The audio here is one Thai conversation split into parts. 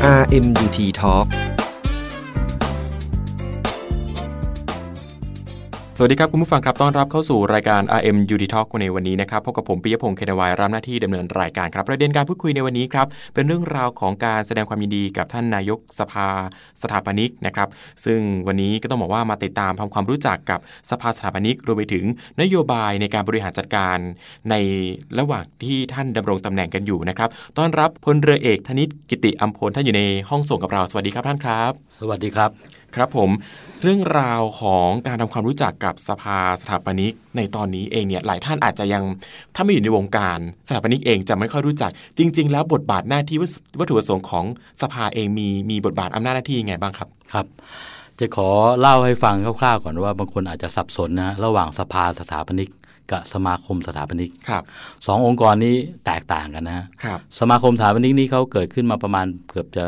RMUT Talk สวัสดีครับ คุณผู้ฟังครับต้อนรับเข้าสู่รายการ RM u d Talk ในวันนี้นะครับพบกับผมปิยพงศ์เคนวายรับหน้าที่ดำเนินรายการครับ ประเด็นการพูดคุยในวันนี้ครับเป็นเรื่องราวของการแสดงความยินดีกับท่านนายกสภาสถาปนิกนะครับซึ่งวันนี้ก็ต้องบอกว่ามาติดตามทำความรู้จักกับสภาสถาปนิกรวมไปถึงนโยบายในการบริหารจัดการ ในระหว่างที่ท่านดำรงตำแหน่งกันอยู่นะครับต้อนรับพลเรือเอกธนิตกิติอัมพลท่านอยู่ในห้องส่งกับเราสวัสดีครับท่านครับ สวัสดีครับ ครับผมเรื่องราวของการทำความรู้จักกับสภาสถาปนิกในตอนนี้เองเนี่ยหลายท่านอาจจะยังถ้าไม่อยู่ในวงการสถาปนิกเองจะไม่ค่อยรู้จัก จริง ๆ แล้วบทบาทหน้าที่วัตถุประสงค์ของสภาเองมีมีบทบาทอำนาจหน้าที่ยังไงบ้างครับครับ จะขอเล่าให้ฟังคร่าวๆก่อนว่าบางคนอาจจะสับสนนะระหว่างสภาสถาปนิกกับสมาคมสถาปนิกครับสององค์กรนี้แตกต่างกันนะครับสมาคมสถาปนิกนี่เขาเกิดขึ้นมาประมาณเกือบจะ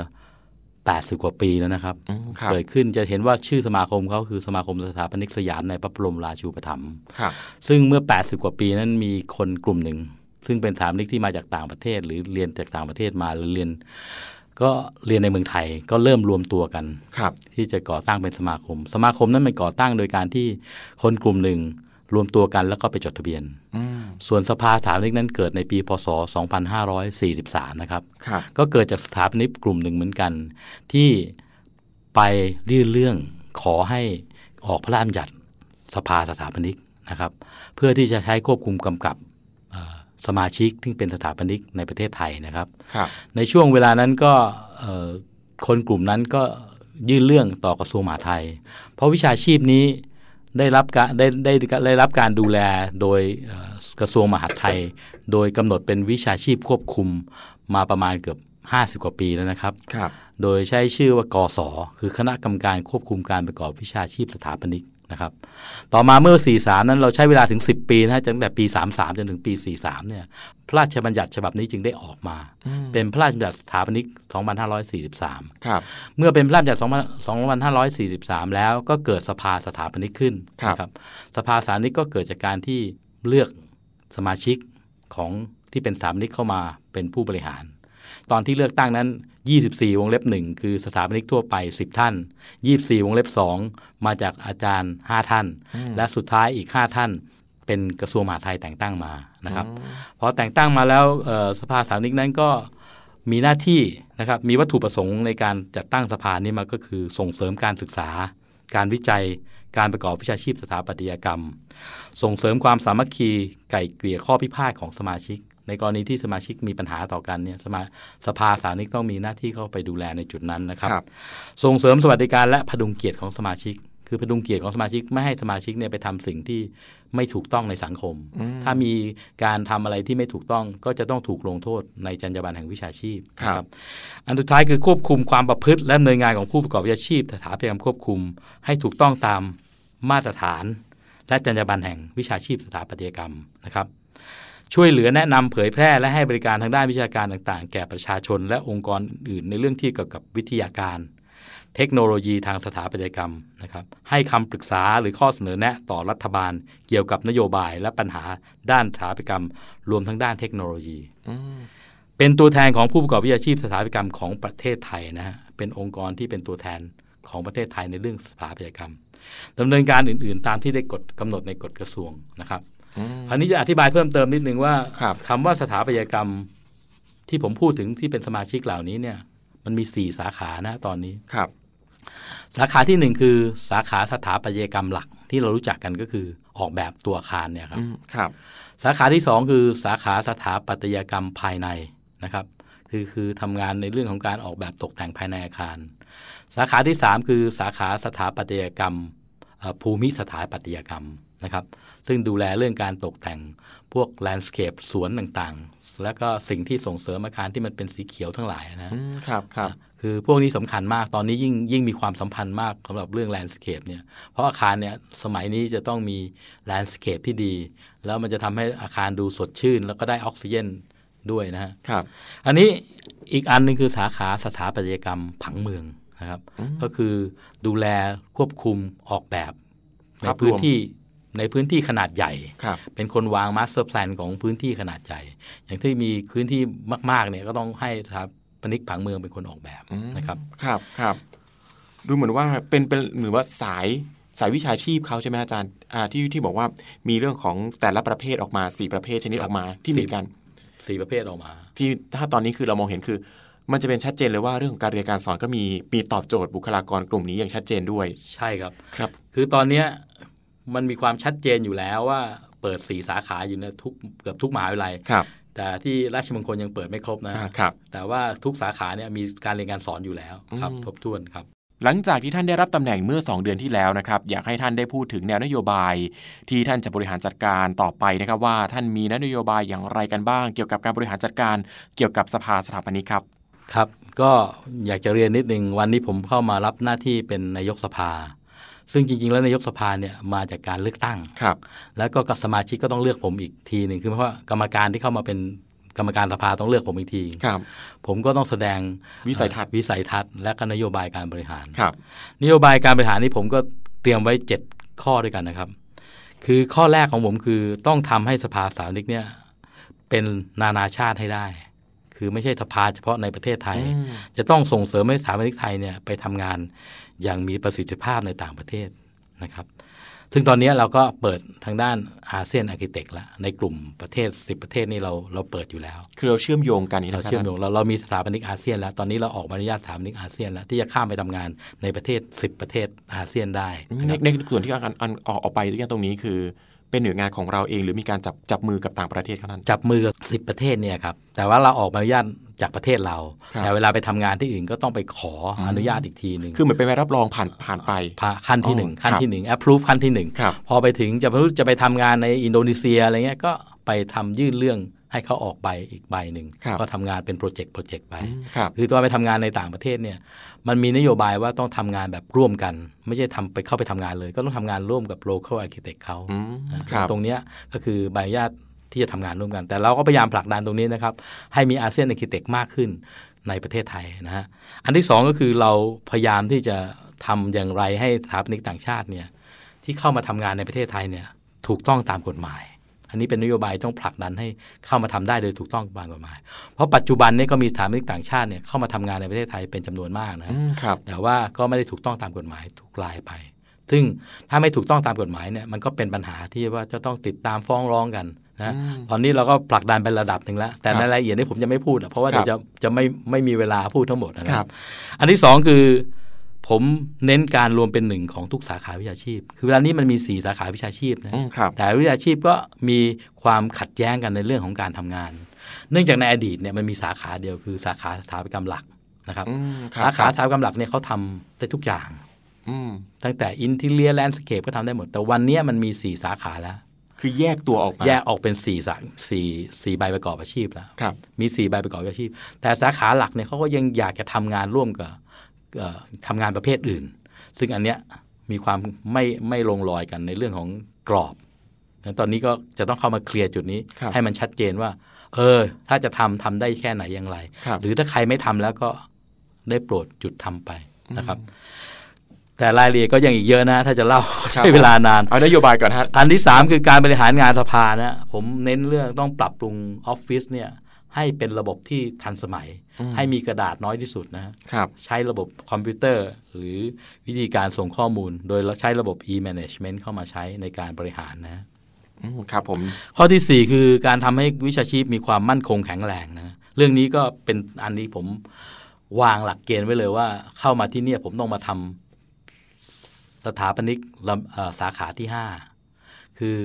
80 กว่าปีแล้วนะครับอืมครับเกิดขึ้นจะเห็นว่าชื่อสมาคมเขาคือสมาคมสถาปนิกสยามในพระบรมราชูปถัมภ์ครับซึ่งเมื่อ 80 กว่าปีนั้นมีคนกลุ่มหนึ่ง ซึ่งเป็นสถาปนิกที่มาจากต่างประเทศ หรือเรียนจากต่างประเทศมาหรือเรียน ก็เรียนในเมืองไทยก็เริ่มรวมตัวกันครับที่จะก่อตั้งเป็นสมาคม สมาคมนั้นมันก่อตั้งโดยการที่คนกลุ่มหนึ่ง รวมตัวกันแล้วก็ไปจดทะเบียนอืมส่วนสภาสถาปนิกนั้นเกิดในปี พศ 2543 นะครับครับก็เกิดจากสถาปนิกกลุ่มหนึ่งเหมือนกัน ที่ไปยื่นเรื่องขอให้ออกพระราชบัญญัติสภาสถาปนิกนะครับ เพื่อที่จะใช้ควบคุมกำกับเอ่อสมาชิกที่เป็นสถาปนิกในประเทศไทยนะครับครับในช่วงเวลานั้นก็เอ่อคนกลุ่มนั้นก็ยื่นเรื่องต่อกระทรวงมหาดไทย เพราะวิชาชีพนี้ ได้รับการได้ได้ได้รับการดูแลโดยเอ่อกระทรวงมหาดไทย โดยกำหนดเป็นวิชาชีพควบคุมมาประมาณเกือบ 50 กว่าปีแล้วนะครับครับโดยใช้ชื่อว่ากศคือคณะกรรมการควบคุมการประกอบวิชาชีพสถาปนิก นะครับ ต่อมาเมื่อ 43 นั้นเราใช้เวลาถึง 10 ปีนะฮะตั้งแต่ปี 33 จนถึงปี 43 เนี่ย พระราชบัญญัติฉบับนี้จึงได้ออกมา เป็นพระราชบัญญัติสถาปนิก 2543 ครับ เมื่อเป็นพระราชบัญญัติ 2543 แล้วก็เกิดสภาสถาปนิกขึ้นครับนะสภาสถาปนิกก็เกิดจากการที่เลือกสมาชิกของที่เป็นสถาปนิกเข้ามาเป็นผู้บริหาร ตอนที่เลือกตั้งนั้น 24 วงเล็บ 1 คือสถาปนิกทั่วไป 10 ท่าน 24 วงเล็บ 2 มาจากอาจารย์ 5 ท่าน และสุดท้ายอีก 5 ท่าน เป็นกระทรวงมหาดไทยแต่งตั้งมานะครับพอแต่งตั้งมาแล้วเอ่อสภาสถาปนิกนั้นก็มีหน้าที่นะครับมีวัตถุประสงค์ในการจัดตั้งสภานี้มาก็คือส่งเสริมการศึกษา การวิจัยการประกอบวิชาชีพสถาปัตยกรรม ส่งเสริมความสามัคคีไก่เกลี่ยข้อพิพาทของสมาชิก ในกรณีที่สมาชิกมีปัญหาต่อกันเนี่ยสมาสภาสานิกต้องมีหน้าที่เข้าไปดูแลในจุดนั้นนะครับครับส่งเสริมสวัสดิการและพดุงเกียรติของสมาชิก คือพดุงเกียรติของสมาชิกไม่ให้สมาชิกเนี่ยไปทำสิ่งที่ไม่ถูกต้องในสังคม ถ้ามีการทำอะไรที่ไม่ถูกต้องก็จะต้องถูกลงโทษในจรรยาบรรณแห่งวิชาชีพนะครับอันสุดท้ายคือควบคุมความประพฤติและดำเนินงานของผู้ประกอบวิชาชีพสถาปัตยกรรมควบคุม ให้ถูกต้องตามมาตรฐาน และจรรยาบรรณแห่งวิชาชีพสถาปัตยกรรมนะครับ ช่วยเหลือแนะนำเผยแพร่และให้บริการทางด้านวิชาการต่างๆ แก่ประชาชนและองค์กรอื่นในเรื่องที่เกี่ยวกับวิทยาการ เทคโนโลยีทางสถาปัตยกรรมนะครับให้คำปรึกษาหรือข้อเสนอแนะต่อรัฐบาล เกี่ยวกับนโยบายและปัญหาด้านสถาปัตยกรรม รวมทั้งด้านเทคโนโลยีเป็นตัวแทนของผู้ประกอบวิชาชีพสถาปัตยกรรมของประเทศไทยนะฮะเป็นองค์กรที่เป็นตัวแทนของประเทศไทยในเรื่องสถาปัตยกรรมดำเนินการอื่น ๆ ตามที่ได้กฎกำหนดในกฎกระทรวงนะครับ คราวนี้จะอธิบายเพิ่มเติมนิดนึงว่าครับคำว่าสถาปัตยกรรมที่ผมพูดถึงที่เป็นสมาชิกเหล่านี้เนี่ย มันมีสี่สาขานะตอนนี้ครับ สาขาที่หนึ่งคือสาขาสถาปัตยกรรมหลักที่เรารู้จักกันก็คือออกแบบตัวอาคารเนี่ยครับอืมครับ สาขาที่สองคือสาขาสถาปัตยกรรมภายในนะครับ คือคือทำงานในเรื่องของการออกแบบตกแต่งภายในอาคาร สาขาที่สามคือสาขาสถาปัตยกรรมเอ่อ ภูมิสถาปัตยกรรมนะครับ ซึ่งดูแลเรื่องการตกแต่งพวกแลนด์สเคปสวนต่างๆ แล้วก็สิ่งที่ส่งเสริมอาคารที่มันเป็นสีเขียวทั้งหลายนะอืมครับครับคือพวกนี้สำคัญมากตอนนี้ยิ่งยิ่งมีความสัมพันธ์มากสำหรับเรื่อง landscape เนี่ยเพราะอาคารเนี่ยสมัยนี้จะต้องมี landscape ที่ดี แล้วมันจะทำให้อาคารดูสดชื่น แล้วก็ได้ออกซิเจนด้วยนะฮะครับ อันนี้อีกอันหนึ่งคือสาขาสถาปัตยกรรมผังเมือง นะครับ ก็คือดูแลควบคุมออกแบบในภาพรวมพื้นที่ในพื้นที่ขนาดใหญ่ครับเป็นคนวาง master plan ของพื้นที่ขนาดใหญ่ อย่างที่มีพื้นที่มากๆเนี่ยก็ต้องให้สถาปปนิกผังเมืองเป็นคนออกแบบอืมนะครับ ครับครับ ดูเหมือนว่าเป็นเป็นเหมือนว่าสายสายวิชาชีพเขาใช่ไหมอาจารย์อ่าที่ที่บอกว่ามีเรื่องของแต่ละประเภทออกมาสี่ประเภทชนิดคอรับอกมาที่มีสี่การสี่ประเภทออกมา ที่ถ้าตอนนี้คือเรามองเห็นคือ มันจะเป็นชัดเจนเลยว่าเรื่องของการเรียนการสอนก็มีมีตอบโจทย์บุคลากรกลุ่มนี้อย่างชัดเจนด้วย ใช่ครับครับ คือตอนเนี้ยมันมีความชัดเจนอยู่แล้วว่าเปิดสี่สาขาอยู่ในทุกเกือบทุกมหาวิทยาลัยครับ แต่ที่ราชมงคลยังเปิดไม่ครบนะอ่าครับ แต่ว่าทุกสาขาเนี่ยมีการเรียนการสอนอยู่แล้วครับอืมครบถ้วนครับหลังจากที่ท่านได้รับตำแหน่งเมื่อ 2 เดือนที่แล้วนะครับ อยากให้ท่านได้พูดถึงแนวนโยบาย ที่ท่านจะบริหารจัดการต่อไปนะครับว่าท่านมีแนวนโยบายอย่างไรกันบ้าง เกี่ยวกับการบริหารจัดการเกี่ยวกับสภาสถาปนิกครับ ครับ ก็อยากจะเรียนนิดนึงวันนี้ผมเข้ามารับหน้าที่เป็นนายกสภา ซึ่งจริง ๆ แล้วนายกสภาเนี่ยมาจากการเลือกตั้งครับ แล้วก็กับสมาชิกก็ต้องเลือกผมอีกทีหนึ่งคือเพราะว่ากรรมการที่เข้ามาเป็นกรรมการสภาต้องเลือกผมอีกทีครับ ผมก็ต้องแสดงวิสัยทัศน์เอ่อวิสัยทัศน์และก็นโยบายการบริหารครับ นโยบายการบริหารนี่ผมก็เตรียมไว้7ข้อด้วยกันนะครับ คือข้อแรกของผมคือต้องทำให้สภาสถาปนิกเนี่ยเป็นนานาชาติให้ได้ คือไม่ใช่สภาเฉพาะในประเทศไทยอืมจะต้องส่งเสริมให้สถาปนิกไทยเนี่ยไปทำงานอย่างมีประสิทธิภาพในต่างประเทศนะครับ ซึ่งตอนนี้เราก็เปิดทางด้าน ASEAN Architect แล้วในกลุ่มประเทศ 10 ประเทศนี่เราเราเปิดอยู่แล้ว คือเราเชื่อมโยงกันนี่นะเราครับเชื่อมโยงเราเรามีสถาปนิกอาเซียนแล้วตอนนี้เราออกใบอนุญาตสถาปนิกอาเซียนแล้วที่จะข้ามไปทำงานในประเทศ 10 ประเทศอาเซียนได้อืมนะคในรับในส่วนที่อันอันออกออกไปตรงนี้คือ เป็นหน่วยงานของเราเอง หรือมีการจับจับมือกับต่างประเทศเท่านั้น จับมือกับสิบประเทศเนี่ยครับแต่ว่าเราออกใบอนุญาตจากประเทศเราครับแต่เวลาไปทำงานที่อื่นก็ต้องไปขออนุญาตอีกทีหนึ่งคือเหมือนเป็นใบรับรองผ่านผ่านไปผ่าขั้นที่หนึ่งอ๋อขั้นครับที่หนึ่ง approve ขั้นที่หนึ่งครับพอไปถึงจะไม่รู้จะไปทำงานในอินโดนีเซียอะไรเงี้ยก็ไปทำยื่นเรื่อง ให้เขาออกใบอีกใบหนึ่งครับก็ทำงานเป็นโปรเจกต์โปรเจกต์ไปอืมครับคือตอนไปทำงานในต่างประเทศเนี่ยมันมีนโยบายว่าต้องทำงานแบบร่วมกัน ไม่ใช่ทำไปเข้าไปทำงานเลย ก็ต้องทำงานร่วมกับ local architect เขาอืมนะครับตรงเนี้ยก็คือใบอนุญาตที่จะทำงานร่วมกัน แต่เราก็พยายามผลักดันตรงนี้นะครับ ให้มี ASEAN Architect มากขึ้นในประเทศไทยนะฮะอันที่สองก็คือเราพยายามที่จะทำอย่างไรให้สถาปนิกต่างชาติเนี่ยที่เข้ามาทำงานในประเทศไทยเนี่ยถูกต้องตามกฎหมาย อันนี้เป็นนโยบายต้องผลักดันให้เข้ามาทำได้โดยถูกต้องตามกฎหมาย เพราะปัจจุบันนี้ก็มีสถาปนิกต่างชาติเนี่ยเข้ามาทำงานในประเทศไทยเป็นจำนวนมากนะอืมครับแต่ว่าก็ไม่ได้ถูกต้องตามกฎหมายทุกรายไป ซึ่งถ้าไม่ถูกต้องตามกฎหมายเนี่ยมันก็เป็นปัญหาที่ว่าจะต้องติดตามฟ้องร้องกันนะอืมตอนนี้เราก็ผลักดันไประดับหนึ่งแล้ว แต่ครับในรายละเอียดนี่ผมจะไม่พูดอะเพราะว่าครับเดี๋ยวจะจะไม่ไม่มีเวลาพูดทั้งหมดนะคครัรับบอันที่สองคือ ผมเน้นการรวมเป็นหนึ่งของทุกสาขาวิชาชีพ คือเวลานี้มันมีสี่สาขาวิชาชีพนะอืมครับแต่วิชาชีพก็มีความขัดแย้งกันในเรื่องของการทำงาน เนื่องจากในอดีตเนี่ยมันมีสาขาเดียวคือสาขาสถาปัตยกรรมหลักนะครับอืมครับสาขาคสรับถาปัตยกรรมหลักเนี่ยเขาทำได้ทุกอย่างอืมตั้งแต่อินทีเลียแลนด์สเคปก็ทำได้หมด แต่วันเนี้ยมันมี 4 สาขาแล้ว คือแยกตัวออกมาแยกออกเป็น4สาสี่สี่ใบประกอบอาชีพแล้วครับมี4ใบประกอบอาชีพ แต่สาขาหลักเนี่ยเขาก็ยังอยากจะทำงานร่วมกับเอ่อ ทำงานประเภทอื่น ซึ่งอันเนี้ยมีความไม่ไม่ลงรอยกันในเรื่องของกรอบตอนนี้ก็จะต้องเข้ามาเคลียร์จุดนี้ครับให้มันชัดเจนว่า เออ ถ้าจะทำทำได้แค่ไหนอย่างไรครับหรือถ้าใครไม่ทำแล้วก็ได้โปรดจุดทำไปนะครับ แต่รายละเอียดก็ยังอีกเยอะนะ ถ้าจะเล่าใช้เวลานานเอานโยบายก่อนฮะอันที่สามคือการบริหารงานสภานะผมเน้นเรื่องต้องปรับปรุงออฟฟิศเนี่ย ให้เป็นระบบที่ทันสมัยอืมให้มีกระดาษน้อยที่สุดนะครับ ใช้ระบบคอมพิวเตอร์ หรือวิธีการส่งข้อมูล โดยใช้ระบบ e-management เข้ามาใช้ในการบริหารนะอืมครับผมข้อที่ 4 คือการทำให้วิชาชีพมีความมั่นคงแข็งแรงนะเรื่องนี้ก็เป็นอันนี้ผมวางหลักเกณฑ์ไว้เลยว่า เข้ามาที่เนี่ยผมต้องมาทำสถาปนิกลำเอ่อสาขาที่ 5 คือ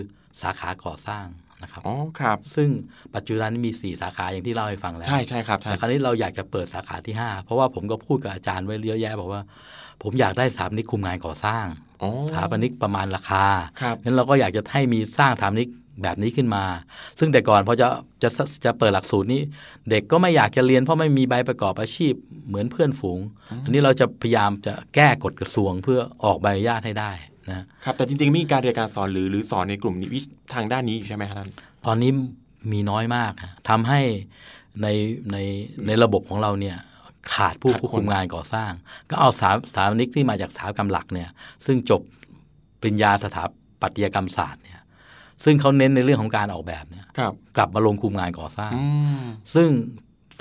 สาขาก่อสร้าง นะครับอ๋อครับ ซึ่งปัจจุบันนี้มี 4 สาขาอย่างที่เล่าให้ฟังแล้วใช่ใช่ครับใช่แต่คราวนี้เราอยากจะเปิดสาขาที่ 5 เพราะว่าผมก็พูดกับอาจารย์ไว้เยอะแยะบอกว่า ผมอยากได้สถาปนิกคุมงานก่อสร้างอ๋อสถาปนิกประมาณราคาครับงั้นเราก็อยากจะให้มีสร้างสถาปนิกแบบนี้ขึ้นมา ซึ่งแต่ก่อนพอจะจะจะเปิดหลักสูตรนี้ เด็กก็ไม่อยากจะเรียนเพราะไม่มีใบประกอบอาชีพเหมือนเพื่อนฝูง อันนี้เราจะพยายามจะแก้กฎกระทรวงเพื่อออกใบอนุญาตให้ได้ นะครับแต่จริงๆมีการเรียนการสอนหรือหรือสอนในกลุ่มนี้วิทางด้านนี้อยู่ใช่ไหมครับท่านตอนนี้มีน้อยมากฮะทำให้ในในในระบบของเราเนี่ยขาดผู้ขาดคนควบคุมงานก่อสร้าง ก็เอาสถาสถาปนิกที่มาจากสถาปัตยกรรมหลักเนี่ยซึ่งจบปริญญาสถาปัตยกรรมศาสตร์เนี่ยซึ่งเขาเน้นในเรื่องของการออกแบบเนี่ยครับกลับมาลงคุมงานก่อสร้างอืมซึ่ง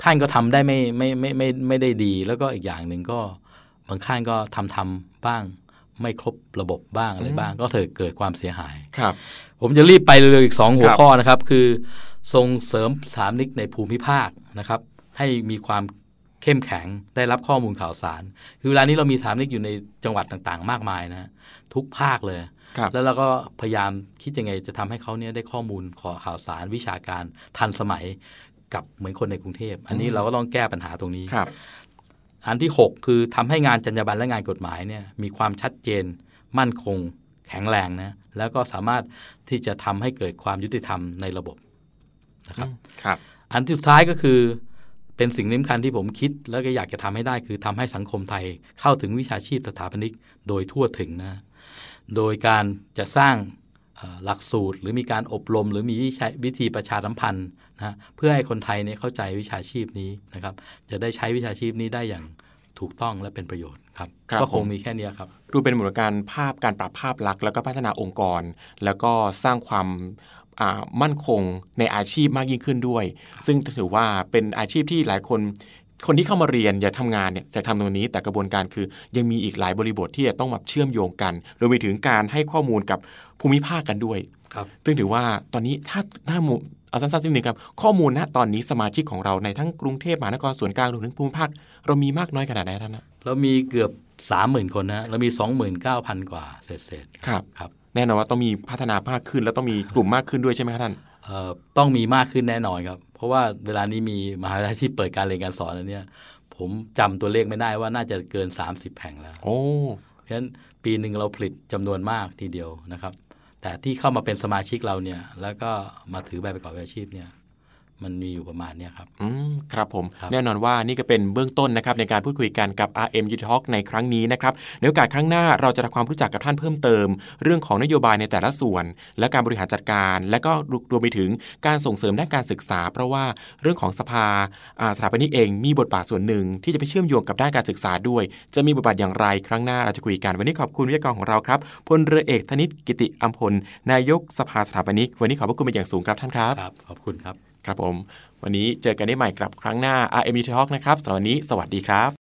ท่านก็ทำได้ไม่ไม่ไม่ไม่ไม่ได้ดี แล้วก็อีกอย่างหนึ่งก็บางท่านก็ทำทำบ้าง ไม่ครบระบบบ้างอะไรบ้าง ก็เถิดเกิดความเสียหายครับ ผมจะรีบไปเร็วๆอีกสองหัวครับข้อนะครับ คือส่งเสริมสถามนิกในภูมิภาคนะครับ ให้มีความเข้มแข็งได้รับข้อมูลข่าวสาร คือเวลานี้เรามีสถามนิกอยู่ในจังหวัดต่างๆ มากมายนะทุกภาคเลยครับแล้วเราก็พยายามคิดยังไงจะทำให้เขาเนี่ยได้ข้อมูลขอข่าวสารวิชาการทันสมัยกับเหมือนคนในกรุงเทพ อันนี้เราก็ต้องแก้ปัญหาตรงนี้ครับ อันที่ 6 คือทำให้งานจรรยาบรรณและงานกฎหมายเนี่ยมีความชัดเจน มั่นคง แข็งแรงนะแล้วก็สามารถที่จะทำให้เกิดความยุติธรรมในระบบนะครับครับ อันที่สุดท้ายก็คือเป็นสิ่งสำคัญที่ผมคิด แล้วก็อยากจะทำให้ได้คือทำให้สังคมไทยเข้าถึงวิชาชีพสถาปนิกโดยทั่วถึงนะโดยการจะสร้างเอ่อ หลักสูตร หรือมีการอบรม หรือมีวิชาวิธีประชาสัมพันธ์นะเพื่อให้คนไทยเนี่ยเข้าใจวิชาชีพนี้นะครับ จะได้ใช้วิชาชีพนี้ได้อย่างถูกต้องและเป็นประโยชน์ครับครับก็คงผมมีแค่เนี้ยครับดูเป็นเหมือนการภาพการปรับภาพลักษณ์แล้วก็พัฒนาองค์กร แล้วก็สร้างความอ่ามั่นคงในอาชีพมากยิ่งขึ้นด้วย ซึ่งถือว่าเป็นอาชีพที่หลายคนคนที่เข้ามาเรียนอยากทำงานเนี่ยจะทำตรงนี้แต่กระบวนการคือยังมีอีกหลายบริบทที่จะต้องแบบเชื่อมโยงกันรวมไปถึงการให้ข้อมูลกับ ภูมิภาคกันด้วยครับซึ่งถือว่าตอนนี้ถ้าถ้าหมู่เอาสั้นๆสักนิดนึงครับ ข้อมูลณตอนนี้สมาชิกของเราในทั้งกรุงเทพมหานครส่วนกลางรวมถึงภูมิภาค เรามีมากน้อยขนาดไหนท่านนะเรามีเกือบ 30,000 คนนะเรามี 29,000 กว่าเศษๆครับครับแน่นอนว่าต้องมีพัฒนามากขึ้น แล้วต้องมีกลุ่มมากขึ้นด้วยใช่ไหมครับท่านเอ่อต้องมีมากขึ้นแน่นอนครับ เพราะว่าเวลานี้มีมหาวิทยาลัยที่เปิดการเรียนการสอนอันเนี้ยผมจำตัวเลขไม่ได้ว่าน่าจะเกิน 30 แห่งแล้ว โอ้เพราะฉะนั้นปีหนึ่งเราผลิตจำนวนมากทีเดียวนะครับ แต่ที่เข้ามาเป็นสมาชิกเราเนี่ย แล้วก็มาถือใบประกอบอาชีพเนี่ย มันมีอยู่ประมาณเนี้ยครับอืมครับผมครับแน่นอนว่านี่ก็เป็นเบื้องต้นนะครับในการพูดคุยกันกับ RM u Talk ในครั้งนี้นะครับในโอกาสครั้งหน้าเราจะทำความรู้จักกับท่านเพิ่มเติม เรื่องของนโยบายในแต่ละส่วน และการบริหารจัดการ และก็รวมไปถึงการส่งเสริมด้านการศึกษา เพราะว่าเรื่องของสภาอ่าสถาปนิกเองมีบทบาทส่วนหนึ่ง ที่จะไปเชื่อมโยงกับด้านการศึกษาด้วย จะมีบทบาทอย่างไรครั้งหน้าเราจะคุยกันวันนี้ขอบคุณวิทยากรของเราครับพลเรือเอกธนิตกิติอัมพลนายกสภาสถาปนิก วันนี้ขอบพระคุณเป็นอย่างสูงครับท่านครับครับขอบคุณครับ ครับผม วันนี้เจอกันได้ใหม่กับครั้งหน้า RME Talk นะครับสำหรับวันนี้สวัสดีครับ